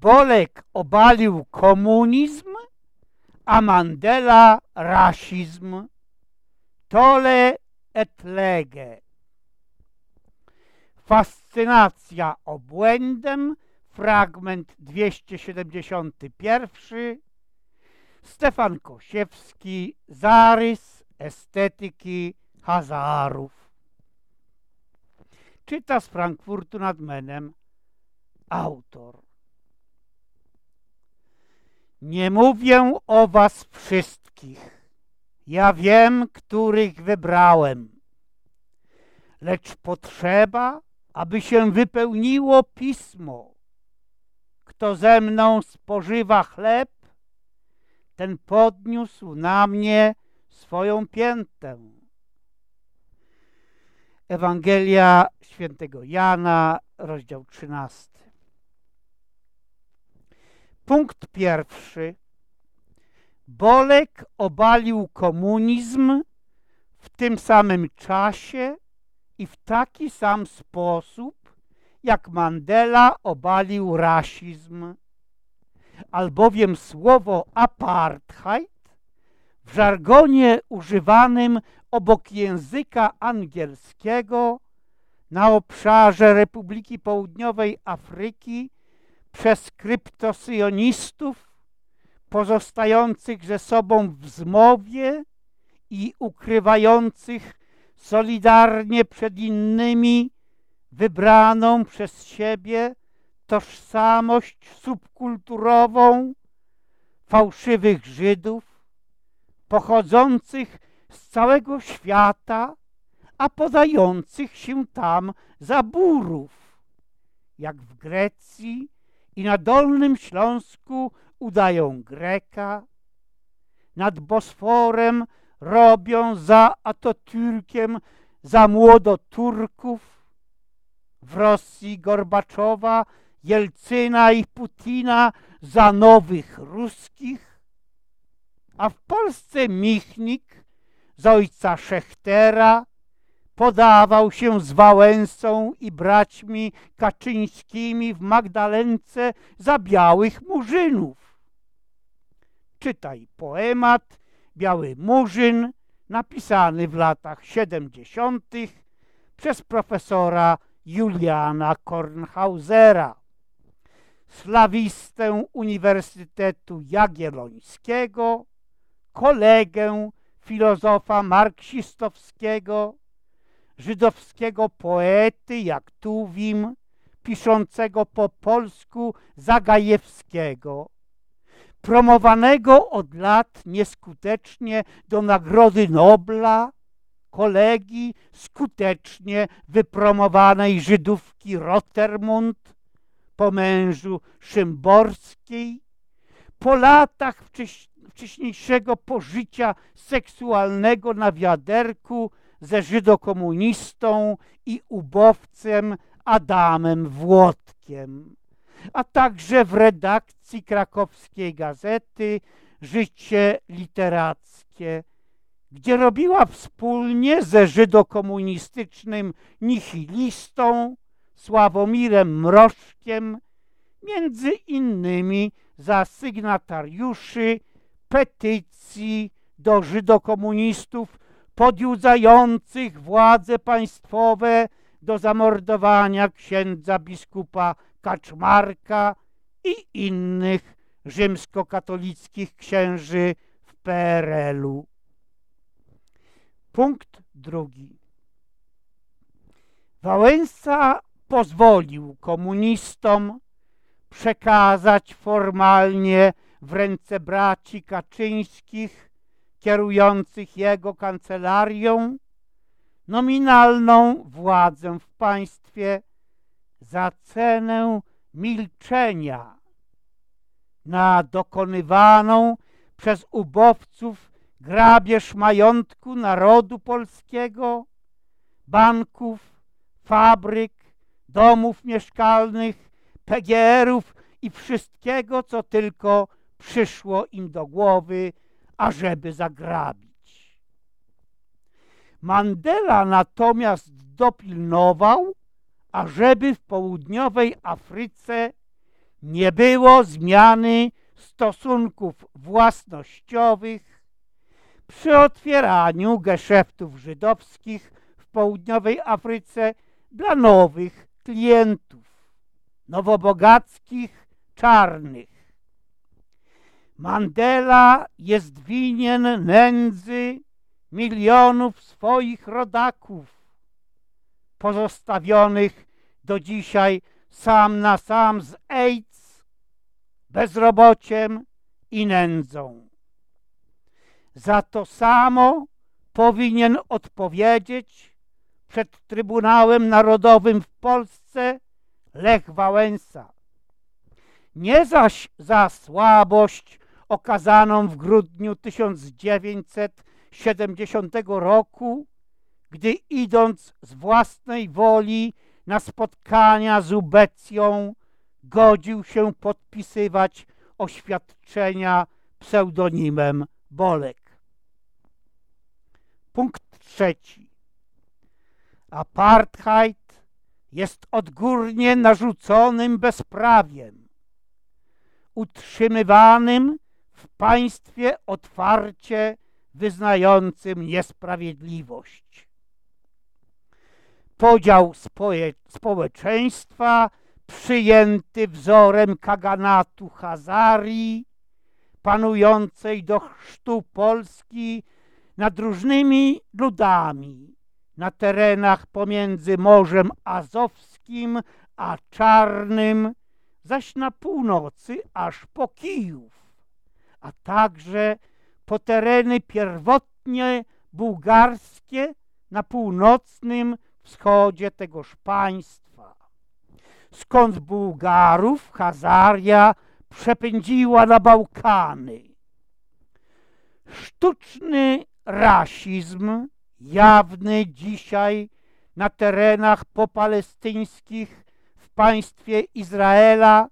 Bolek obalił komunizm, a Mandela rasizm. Tole et lege. Fascynacja obłędem, fragment 271. Stefan Kosiewski, zarys estetyki Hazarów. Czyta z Frankfurtu nad Menem autor. Nie mówię o was wszystkich. Ja wiem, których wybrałem. Lecz potrzeba, aby się wypełniło pismo. Kto ze mną spożywa chleb, ten podniósł na mnie swoją piętę. Ewangelia świętego Jana, rozdział 13. Punkt pierwszy. Bolek obalił komunizm w tym samym czasie i w taki sam sposób, jak Mandela obalił rasizm, albowiem słowo apartheid w żargonie używanym obok języka angielskiego na obszarze Republiki Południowej Afryki przez kryptosyjonistów pozostających ze sobą w zmowie i ukrywających solidarnie przed innymi wybraną przez siebie tożsamość subkulturową fałszywych Żydów pochodzących z całego świata, a podających się tam za burów, jak w Grecji i na Dolnym Śląsku udają Greka, nad Bosforem robią za Atotürkiem za młodoturków, w Rosji Gorbaczowa, Jelcyna i Putina za nowych ruskich, a w Polsce Michnik z ojca Szechtera podawał się z Wałęsą i braćmi Kaczyńskimi w Magdalence za białych murzynów. Czytaj poemat Biały Murzyn, napisany w latach 70. przez profesora Juliana Kornhausera, slawistę Uniwersytetu Jagiellońskiego, kolegę filozofa marksistowskiego, żydowskiego poety jak Tuwim, piszącego po polsku Zagajewskiego, promowanego od lat nieskutecznie do Nagrody Nobla, kolegi skutecznie wypromowanej Żydówki Rotermund, po mężu Szymborskiej, po latach wcześniejszego pożycia seksualnego na wiaderku ze żydokomunistą i ubowcem Adamem Włodkiem, a także w redakcji krakowskiej gazety Życie Literackie, gdzie robiła wspólnie ze żydokomunistycznym nihilistą Sławomirem Mrożkiem, między innymi za sygnatariuszy petycji do żydokomunistów podjudzających władze państwowe do zamordowania księdza biskupa Kaczmarka i innych rzymskokatolickich księży w PRL-u. Punkt drugi. Wałęsa pozwolił komunistom przekazać formalnie w ręce braci Kaczyńskich kierujących jego kancelarią nominalną władzę w państwie za cenę milczenia na dokonywaną przez ubowców grabież majątku narodu polskiego, banków, fabryk, domów mieszkalnych, PGR-ów i wszystkiego, co tylko przyszło im do głowy ażeby zagrabić. Mandela natomiast dopilnował, ażeby w południowej Afryce nie było zmiany stosunków własnościowych przy otwieraniu geszeftów żydowskich w południowej Afryce dla nowych klientów, nowobogackich, czarnych. Mandela jest winien nędzy milionów swoich rodaków, pozostawionych do dzisiaj sam na sam z AIDS, bezrobociem i nędzą. Za to samo powinien odpowiedzieć przed Trybunałem Narodowym w Polsce Lech Wałęsa. Nie zaś za słabość okazaną w grudniu 1970 roku, gdy idąc z własnej woli na spotkania z ubecją godził się podpisywać oświadczenia pseudonimem Bolek. Punkt trzeci. Apartheid jest odgórnie narzuconym bezprawiem, utrzymywanym w państwie otwarcie wyznającym niesprawiedliwość. Podział społeczeństwa przyjęty wzorem kaganatu Hazarii, panującej do chrztu Polski nad różnymi ludami na terenach pomiędzy Morzem Azowskim a Czarnym, zaś na północy aż po Kijów, a także po tereny pierwotnie bułgarskie na północnym wschodzie tegoż państwa, skąd Bułgarów Hazaria przepędziła na Bałkany. Sztuczny rasizm, jawny dzisiaj na terenach popalestyńskich w państwie Izraela,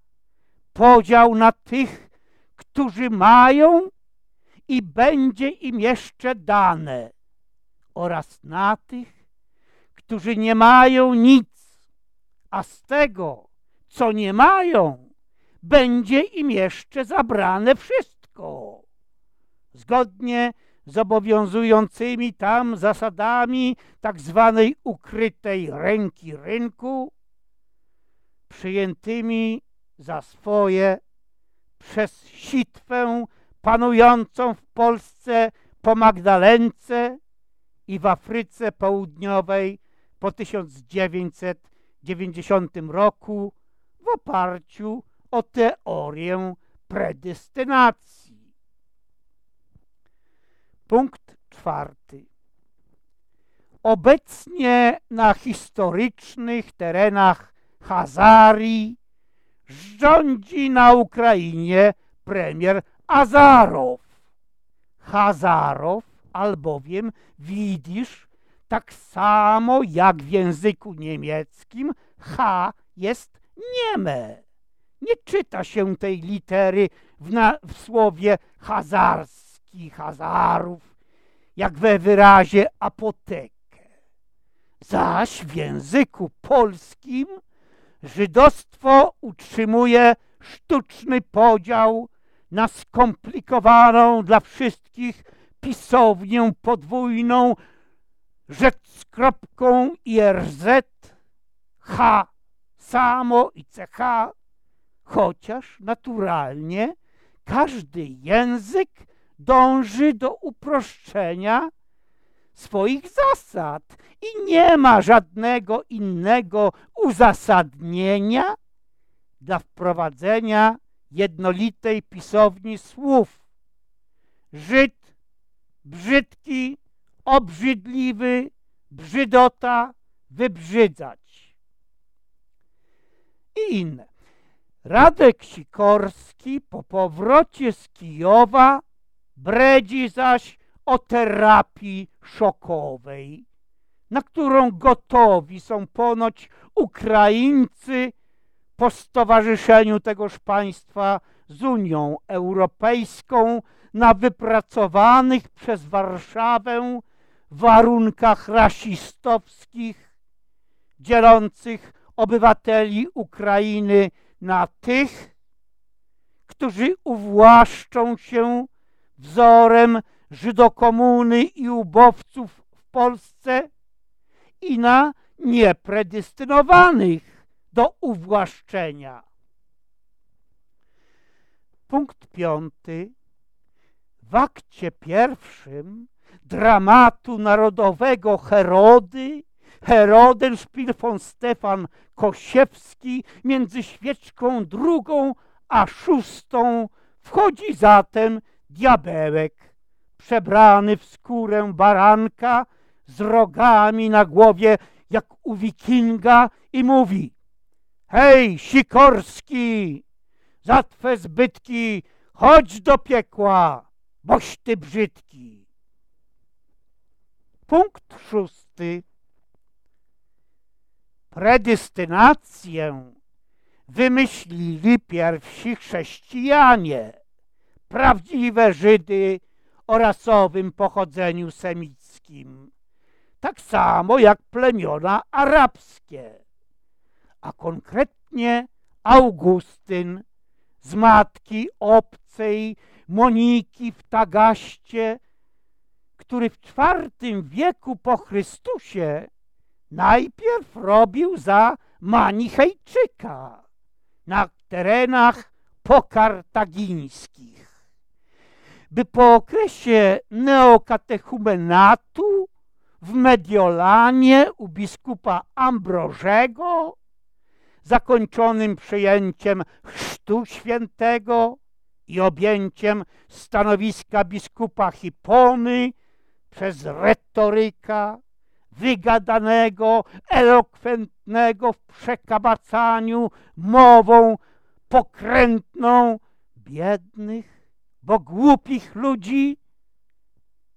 podział na tych, którzy mają i będzie im jeszcze dane, oraz na tych, którzy nie mają nic, a z tego, co nie mają, będzie im jeszcze zabrane wszystko. Zgodnie z obowiązującymi tam zasadami tak zwanej ukrytej ręki rynku, przyjętymi za swoje przez sitwę panującą w Polsce po Magdalence i w Afryce Południowej po 1990 roku w oparciu o teorię predestynacji. Punkt czwarty. Obecnie na historycznych terenach Hazarii rządzi na Ukrainie premier Azarow. Hazarow albowiem widzisz tak samo jak w języku niemieckim H jest nieme. Nie czyta się tej litery w, na, w słowie hazarski, hazarów, jak we wyrazie apotekę. Zaś w języku polskim żydostwo utrzymuje sztuczny podział na skomplikowaną dla wszystkich pisownię podwójną rzecz z kropką i RZ, H samo i CH, chociaż naturalnie każdy język dąży do uproszczenia swoich zasad i nie ma żadnego innego uzasadnienia dla wprowadzenia jednolitej pisowni słów. Żyd, brzydki, obrzydliwy, brzydota, wybrzydzać. I inne. Radek Sikorski po powrocie z Kijowa bredzi zaś o terapii szokowej, na którą gotowi są ponoć Ukraińcy po stowarzyszeniu tegoż państwa z Unią Europejską na wypracowanych przez Warszawę warunkach rasistowskich, dzielących obywateli Ukrainy na tych, którzy uwłaszczą się wzorem żydokomuny i ubowców w Polsce i na niepredestynowanych do uwłaszczenia. Punkt piąty. W akcie pierwszym dramatu narodowego Herody Heroden Szpil Stefan Kosiewski między świeczką drugą a szóstą wchodzi zatem diabełek przebrany w skórę baranka z rogami na głowie jak u wikinga i mówi Hej, Sikorski, za twe zbytki chodź do piekła, boś ty brzydki. Punkt szósty. Predestynację wymyślili pierwsi chrześcijanie, prawdziwe Żydy o rasowym pochodzeniu semickim, tak samo jak plemiona arabskie, a konkretnie Augustyn z matki obcej Moniki w Tagaście, który w IV wieku po Chrystusie najpierw robił za Manichejczyka na terenach pokartagińskich. By po okresie neokatechumenatu w Mediolanie u biskupa Ambrożego, zakończonym przyjęciem chrztu świętego i objęciem stanowiska biskupa Hipony przez retoryka, wygadanego, elokwentnego w przekabacaniu mową pokrętną biednych, bo głupich ludzi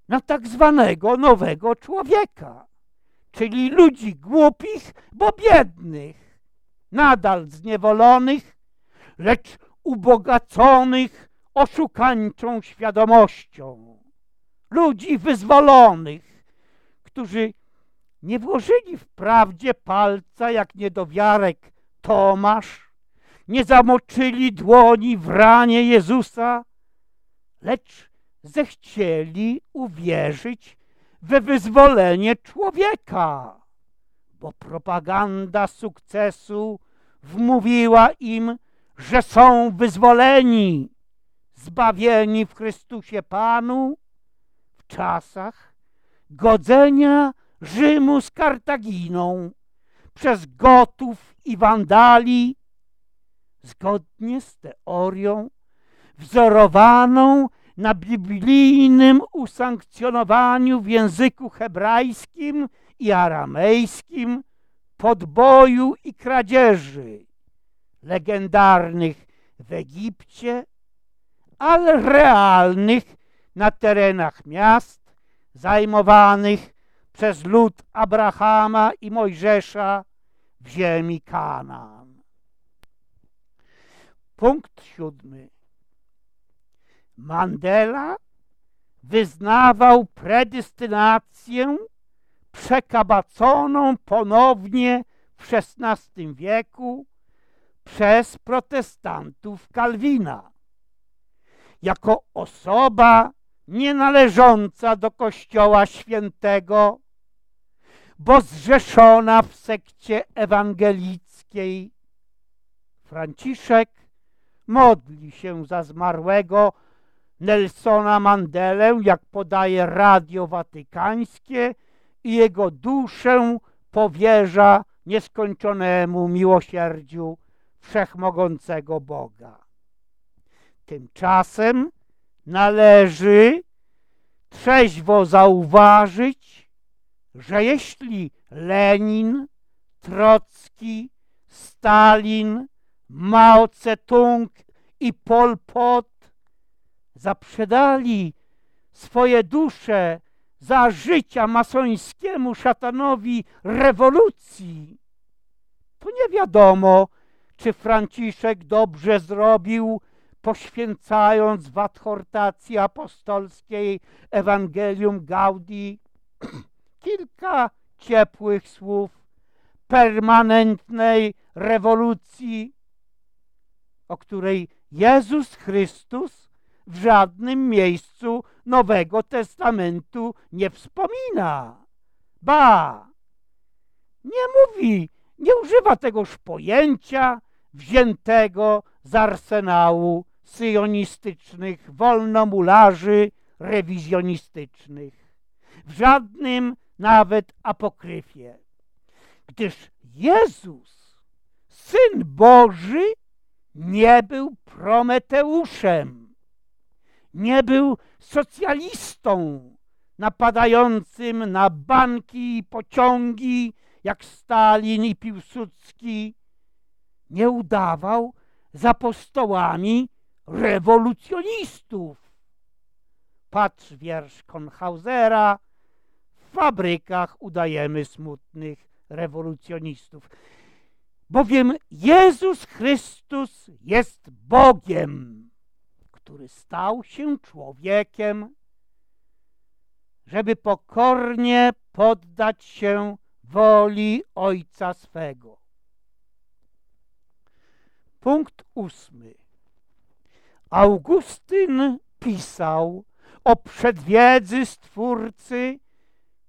na tak zwanego nowego człowieka, czyli ludzi głupich, bo biednych, nadal zniewolonych, lecz ubogaconych oszukańczą świadomością, ludzi wyzwolonych, którzy nie włożyli wprawdzie palca jak niedowiarek Tomasz, nie zamoczyli dłoni w ranie Jezusa, lecz zechcieli uwierzyć we wyzwolenie człowieka, bo propaganda sukcesu wmówiła im, że są wyzwoleni, zbawieni w Chrystusie Panu w czasach godzenia Rzymu z Kartaginą przez Gotów i Wandali, zgodnie z teorią wzorowaną na biblijnym usankcjonowaniu w języku hebrajskim i aramejskim podboju i kradzieży legendarnych w Egipcie, ale realnych na terenach miast zajmowanych przez lud Abrahama i Mojżesza w ziemi Kanaan. Punkt siódmy. Mandela wyznawał predestynację przekabaconą ponownie w XVI wieku przez protestantów Kalwina. Jako osoba nienależąca do Kościoła Świętego, bo zrzeszona w sekcie ewangelickiej. Franciszek modli się za zmarłego Nelsona Mandelę, jak podaje Radio Watykańskie, i jego duszę powierza nieskończonemu miłosierdziu wszechmogącego Boga. Tymczasem należy trzeźwo zauważyć, że jeśli Lenin, Trocki, Stalin, Mao Tse-tung i Pol Pot zaprzedali swoje dusze za życia masońskiemu szatanowi rewolucji, to nie wiadomo, czy Franciszek dobrze zrobił, poświęcając w adhortacji apostolskiej Ewangelium Gaudi. Kilka ciepłych słów permanentnej rewolucji o której Jezus Chrystus w żadnym miejscu Nowego Testamentu nie wspomina. Ba, nie mówi, nie używa tegoż pojęcia wziętego z arsenału syjonistycznych wolnomularzy rewizjonistycznych. W żadnym nawet apokryfie. Gdyż Jezus, Syn Boży, nie był Prometeuszem, nie był socjalistą napadającym na banki i pociągi, jak Stalin i Piłsudski, nie udawał za apostołami rewolucjonistów. Patrz wiersz Konhausera, w fabrykach udajemy smutnych rewolucjonistów. Bowiem Jezus Chrystus jest Bogiem, który stał się człowiekiem, żeby pokornie poddać się woli Ojca swego. Punkt ósmy. Augustyn pisał o przedwiedzy Stwórcy,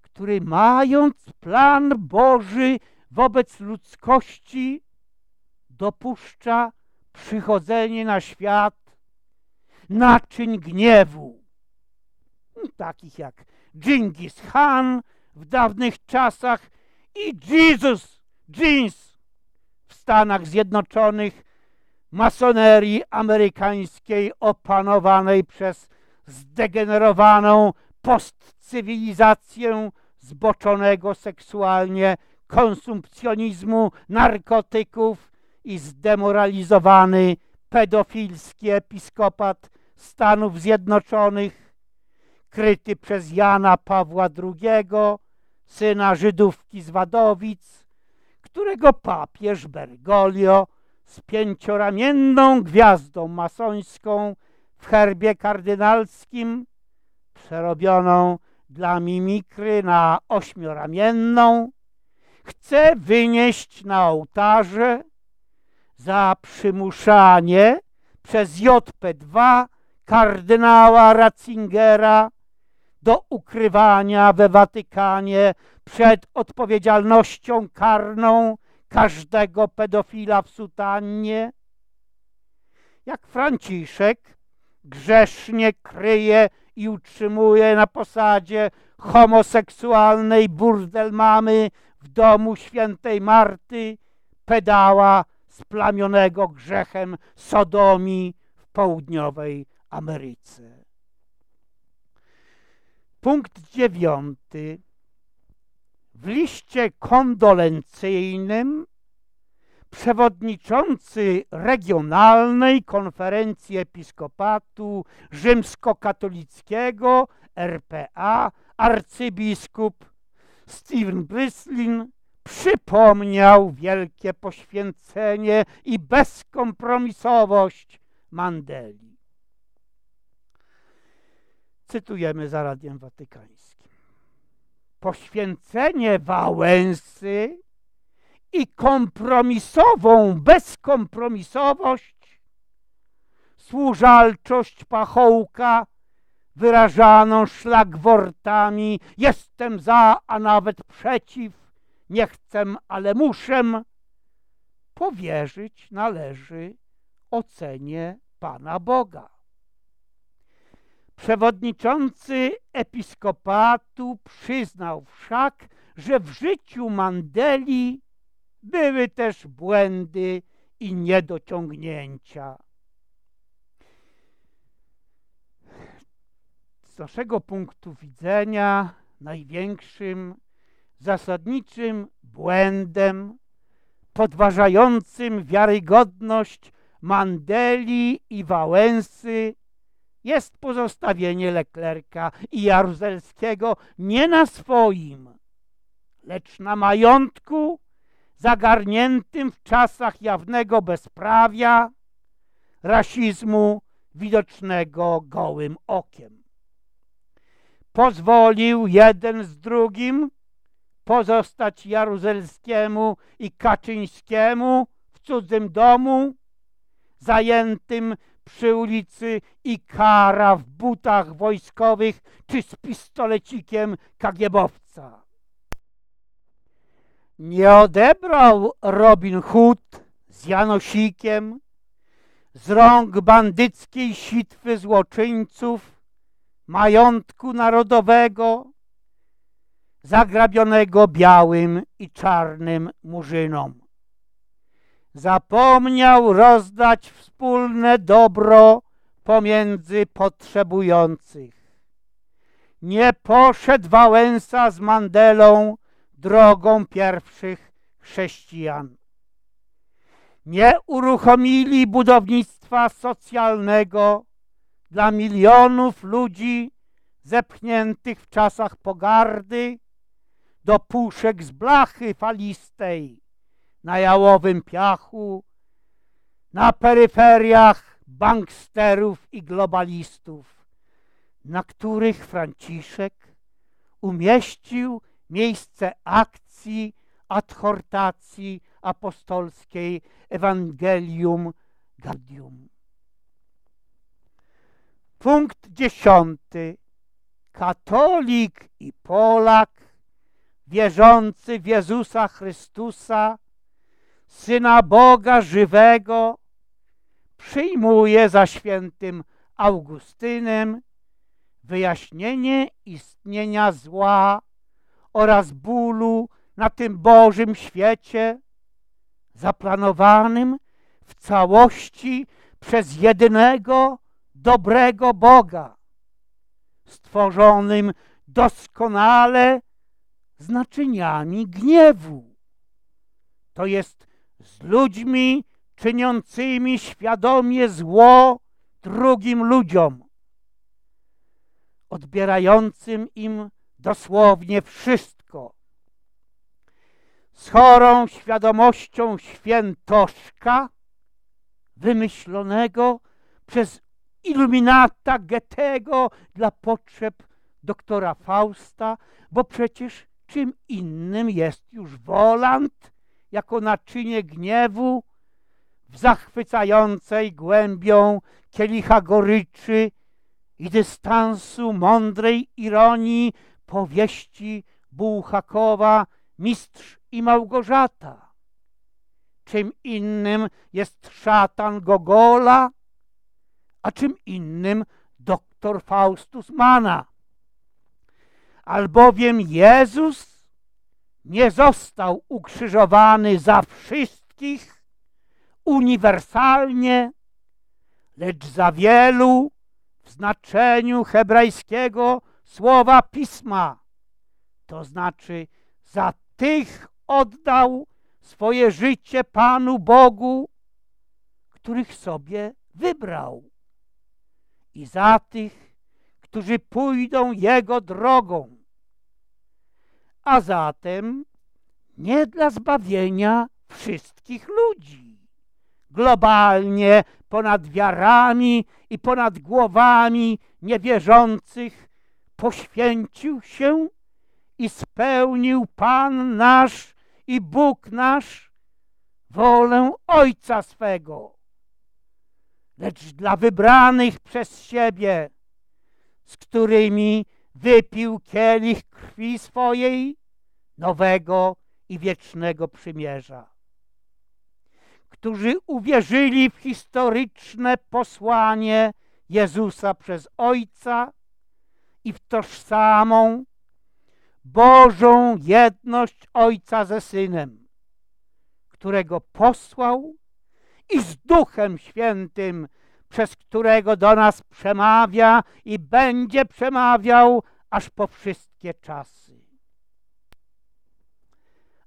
który mając plan Boży wobec ludzkości dopuszcza przychodzenie na świat naczyń gniewu, takich jak Dżingis Khan w dawnych czasach i Jesus, Jeans w Stanach Zjednoczonych, masonerii amerykańskiej opanowanej przez zdegenerowaną postcywilizację zboczonego seksualnie konsumpcjonizmu narkotyków i zdemoralizowany pedofilski episkopat Stanów Zjednoczonych, kryty przez Jana Pawła II, syna Żydówki z Wadowic, którego papież Bergoglio z pięcioramienną gwiazdą masońską w herbie kardynalskim, przerobioną dla mimikry na ośmioramienną, chce wynieść na ołtarze za przymuszanie przez JP2 kardynała Ratzingera do ukrywania we Watykanie przed odpowiedzialnością karną każdego pedofila w sutannie. Jak Franciszek grzesznie kryje i utrzymuje na posadzie homoseksualnej burdel mamy w domu świętej Marty, pedała splamionego grzechem Sodomii w południowej Ameryce. Punkt dziewiąty. W liście kondolencyjnym przewodniczący Regionalnej Konferencji Episkopatu Rzymskokatolickiego RPA arcybiskup Steven Brislin przypomniał wielkie poświęcenie i bezkompromisowość Mandeli. Cytujemy za Radiem Watykańskim. Poświęcenie Wałęsy i kompromisową bezkompromisowość, służalczość pachołka wyrażaną szlagwortami jestem za, a nawet przeciw, nie chcę, ale muszę, powierzyć należy ocenie Pana Boga. Przewodniczący episkopatu przyznał wszak, że w życiu Mandeli były też błędy i niedociągnięcia. Z naszego punktu widzenia największym, zasadniczym błędem podważającym wiarygodność Mandeli i Wałęsy jest pozostawienie Leklerka i Jaruzelskiego nie na swoim, lecz na majątku zagarniętym w czasach jawnego bezprawia, rasizmu widocznego gołym okiem. Pozwolił jeden z drugim pozostać Jaruzelskiemu i Kaczyńskiemu w cudzym domu, zajętym przy ulicy i kara w butach wojskowych czy z pistolecikiem kagiebowca. Nie odebrał Robin Hood z Janosikiem z rąk bandyckiej sitwy złoczyńców majątku narodowego zagrabionego białym i czarnym murzynom. Zapomniał rozdać wspólne dobro pomiędzy potrzebujących. Nie poszedł Wałęsa z Mandelą drogą pierwszych chrześcijan. Nie uruchomili budownictwa socjalnego dla milionów ludzi zepchniętych w czasach pogardy do puszek z blachy falistej na jałowym piachu, na peryferiach banksterów i globalistów, na których Franciszek umieścił miejsce akcji adhortacji apostolskiej Evangelium Gaudium. Punkt dziesiąty. Katolik i Polak wierzący w Jezusa Chrystusa, Syna Boga żywego, przyjmuje za świętym Augustynem wyjaśnienie istnienia zła oraz bólu na tym Bożym świecie, zaplanowanym w całości przez jedynego dobrego Boga, stworzonym doskonale z naczyniami gniewu. To jest z ludźmi czyniącymi świadomie zło drugim ludziom, odbierającym im dosłownie wszystko. Z chorą świadomością świętoszka wymyślonego przez iluminata Goethego dla potrzeb doktora Fausta, bo przecież czym innym jest już Woland jako naczynie gniewu w zachwycającej głębią kielicha goryczy i dystansu mądrej ironii powieści Bułhakowa Mistrz i Małgorzata. Czym innym jest szatan Gogola, a czym innym doktor Faustus Mana albowiem Jezus nie został ukrzyżowany za wszystkich uniwersalnie, lecz za wielu w znaczeniu hebrajskiego słowa pisma, to znaczy za tych oddał swoje życie Panu Bogu, których sobie wybrał i za tych, którzy pójdą Jego drogą. A zatem nie dla zbawienia wszystkich ludzi. Globalnie ponad wiarami i ponad głowami niewierzących poświęcił się i spełnił Pan nasz i Bóg nasz wolę Ojca swego. Lecz dla wybranych przez siebie z którymi wypił kielich krwi swojej nowego i wiecznego przymierza, którzy uwierzyli w historyczne posłanie Jezusa przez Ojca i w tożsamą Bożą jedność Ojca ze Synem, którego posłał i z Duchem Świętym przez którego do nas przemawia i będzie przemawiał aż po wszystkie czasy.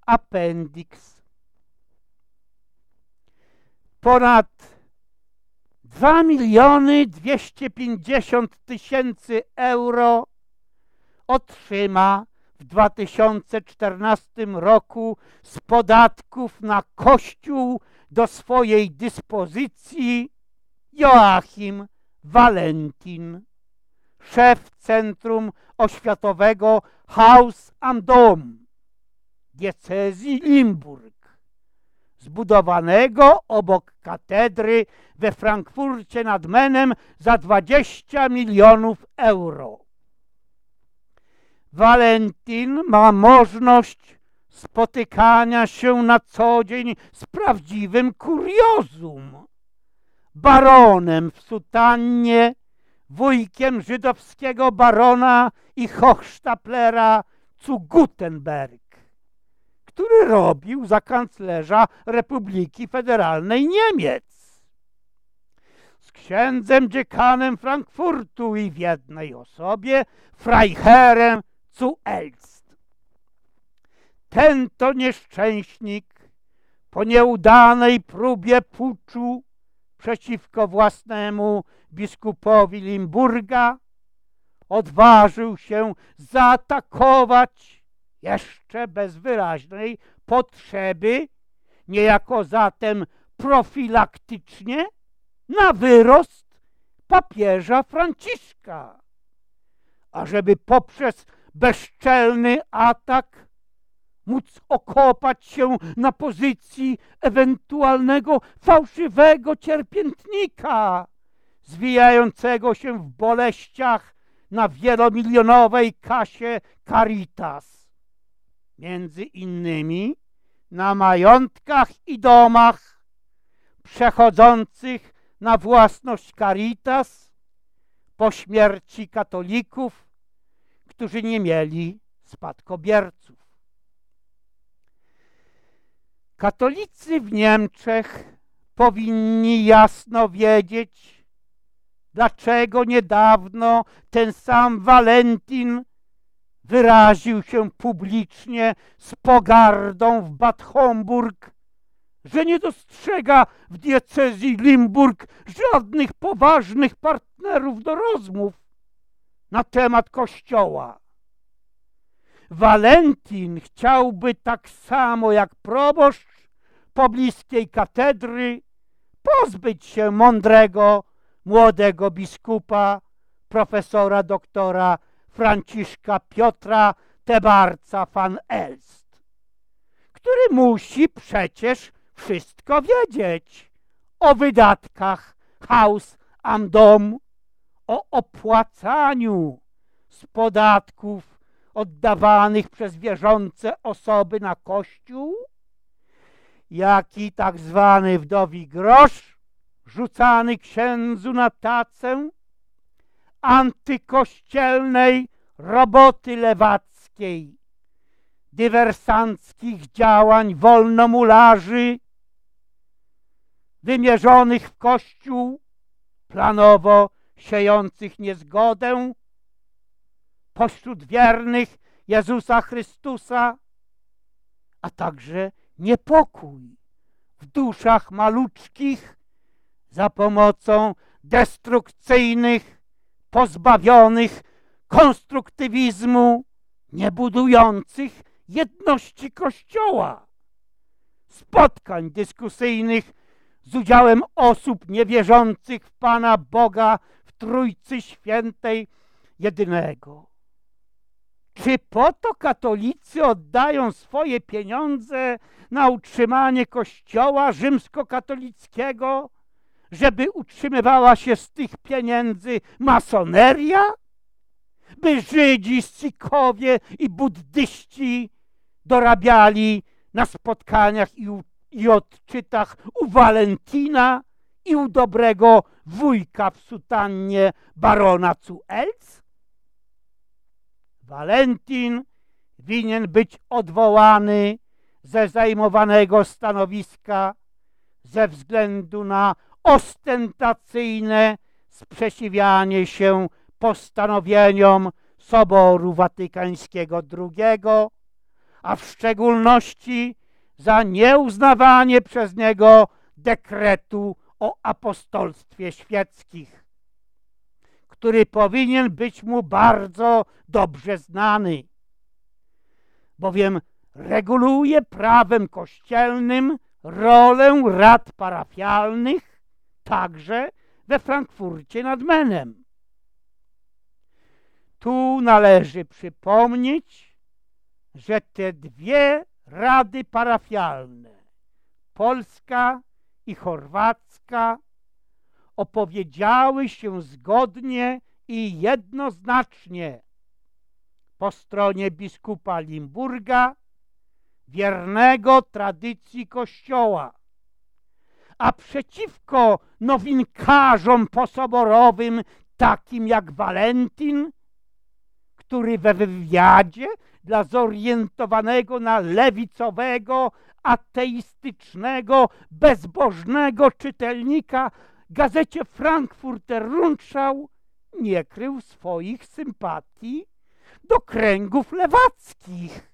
Appendix. Ponad 2 miliony 250 tysięcy euro otrzyma w 2014 roku z podatków na Kościół do swojej dyspozycji Joachim Valentin, szef Centrum Oświatowego Haus am Dom, diecezji Limburg, zbudowanego obok katedry we Frankfurcie nad Menem za 20 milionów euro. Walentin ma możliwość spotykania się na co dzień z prawdziwym kuriozum. Baronem w sutannie, wujkiem żydowskiego barona i hochsztaplera zu Gutenberg, który robił za kanclerza Republiki Federalnej Niemiec. Z księdzem dziekanem Frankfurtu i w jednej osobie Freiherrem zu Elst. Ten to nieszczęśnik po nieudanej próbie puczu przeciwko własnemu biskupowi Limburga odważył się zaatakować jeszcze bez wyraźnej potrzeby, niejako zatem profilaktycznie, na wyrost papieża Franciszka, ażeby poprzez bezczelny atak móc okopać się na pozycji ewentualnego fałszywego cierpiętnika, zwijającego się w boleściach na wielomilionowej kasie Caritas. Między innymi na majątkach i domach przechodzących na własność Caritas po śmierci katolików, którzy nie mieli spadkobierców. Katolicy w Niemczech powinni jasno wiedzieć, dlaczego niedawno ten sam Walentin wyraził się publicznie z pogardą w Bad Homburg, że nie dostrzega w diecezji Limburg żadnych poważnych partnerów do rozmów na temat Kościoła. Walentin chciałby tak samo jak proboszcz pobliskiej katedry pozbyć się mądrego, młodego biskupa, profesora doktora Franciszka Piotra Tebarca van Elst, który musi przecież wszystko wiedzieć o wydatkach Haus am Dom, o opłacaniu z podatków oddawanych przez wierzące osoby na Kościół, jak i tak zwany wdowi grosz rzucany księdzu na tacę antykościelnej roboty lewackiej, dywersanckich działań wolnomularzy wymierzonych w Kościół, planowo siejących niezgodę pośród wiernych Jezusa Chrystusa, a także niepokój w duszach maluczkich za pomocą destrukcyjnych, pozbawionych konstruktywizmu, niebudujących jedności Kościoła, spotkań dyskusyjnych z udziałem osób niewierzących w Pana Boga w Trójcy Świętej jedynego. Czy po to katolicy oddają swoje pieniądze na utrzymanie kościoła rzymskokatolickiego, żeby utrzymywała się z tych pieniędzy masoneria? By Żydzi, Sikowie i buddyści dorabiali na spotkaniach i, u, i odczytach u Walentina i u dobrego wujka w sutannie barona Cuelc? Walentin winien być odwołany ze zajmowanego stanowiska ze względu na ostentacyjne sprzeciwianie się postanowieniom Soboru Watykańskiego II, a w szczególności za nieuznawanie przez niego dekretu o apostolstwie świeckich, który powinien być mu bardzo dobrze znany, bowiem reguluje prawem kościelnym rolę rad parafialnych także we Frankfurcie nad Menem. Tu należy przypomnieć, że te dwie rady parafialne Polska i Chorwacka opowiedziały się zgodnie i jednoznacznie. Po stronie biskupa Limburga, wiernego tradycji Kościoła, a przeciwko nowinkarzom posoborowym, takim jak Walentin, który we wywiadzie dla zorientowanego na lewicowego, ateistycznego, bezbożnego czytelnika gazecie Frankfurter Rundschau nie krył swoich sympatii do kręgów lewackich.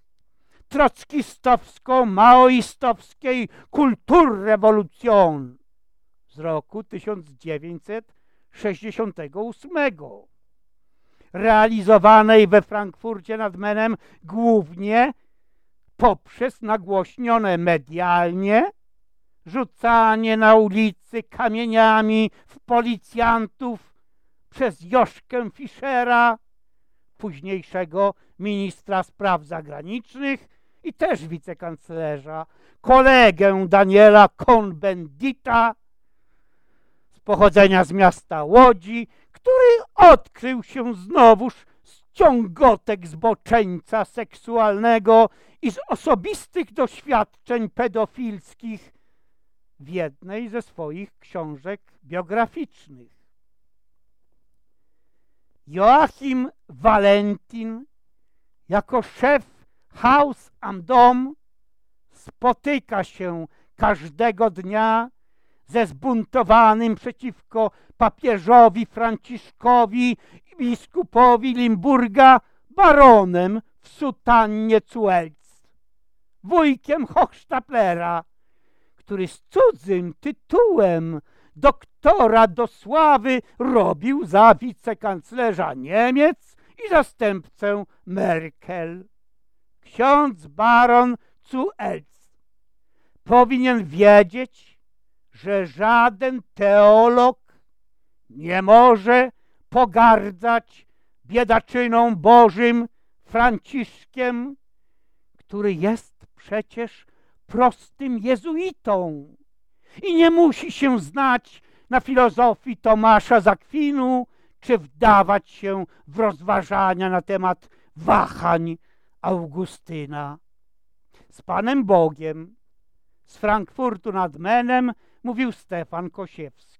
Trockistowsko-maoistowskiej Kulturrewolution z roku 1968, realizowanej we Frankfurcie nad Menem głównie poprzez nagłośnione medialnie rzucanie na ulicy kamieniami w policjantów przez Joszkę Fischera, późniejszego ministra spraw zagranicznych i też wicekanclerza, kolegę Daniela Cohn-Bendita z pochodzenia z miasta Łodzi, który odkrył się znowuż z ciągotek zboczeńca seksualnego i z osobistych doświadczeń pedofilskich w jednej ze swoich książek biograficznych. Joachim Valentin jako szef Haus am Dom spotyka się każdego dnia ze zbuntowanym przeciwko papieżowi Franciszkowi i biskupowi Limburga baronem w sutannie Cuelc, wujkiem Hochstaplera, który z cudzym tytułem doktora do sławy robił za wicekanclerza Niemiec i zastępcę Merkel. Ksiądz baron Cuelc powinien wiedzieć, że żaden teolog nie może pogardzać biedaczyną Bożym Franciszkiem, który jest przecież prostym jezuitą i nie musi się znać na filozofii Tomasza Zakwinu, czy wdawać się w rozważania na temat wahań Augustyna. Z Panem Bogiem z Frankfurtu nad Menem mówił Stefan Kosiewski.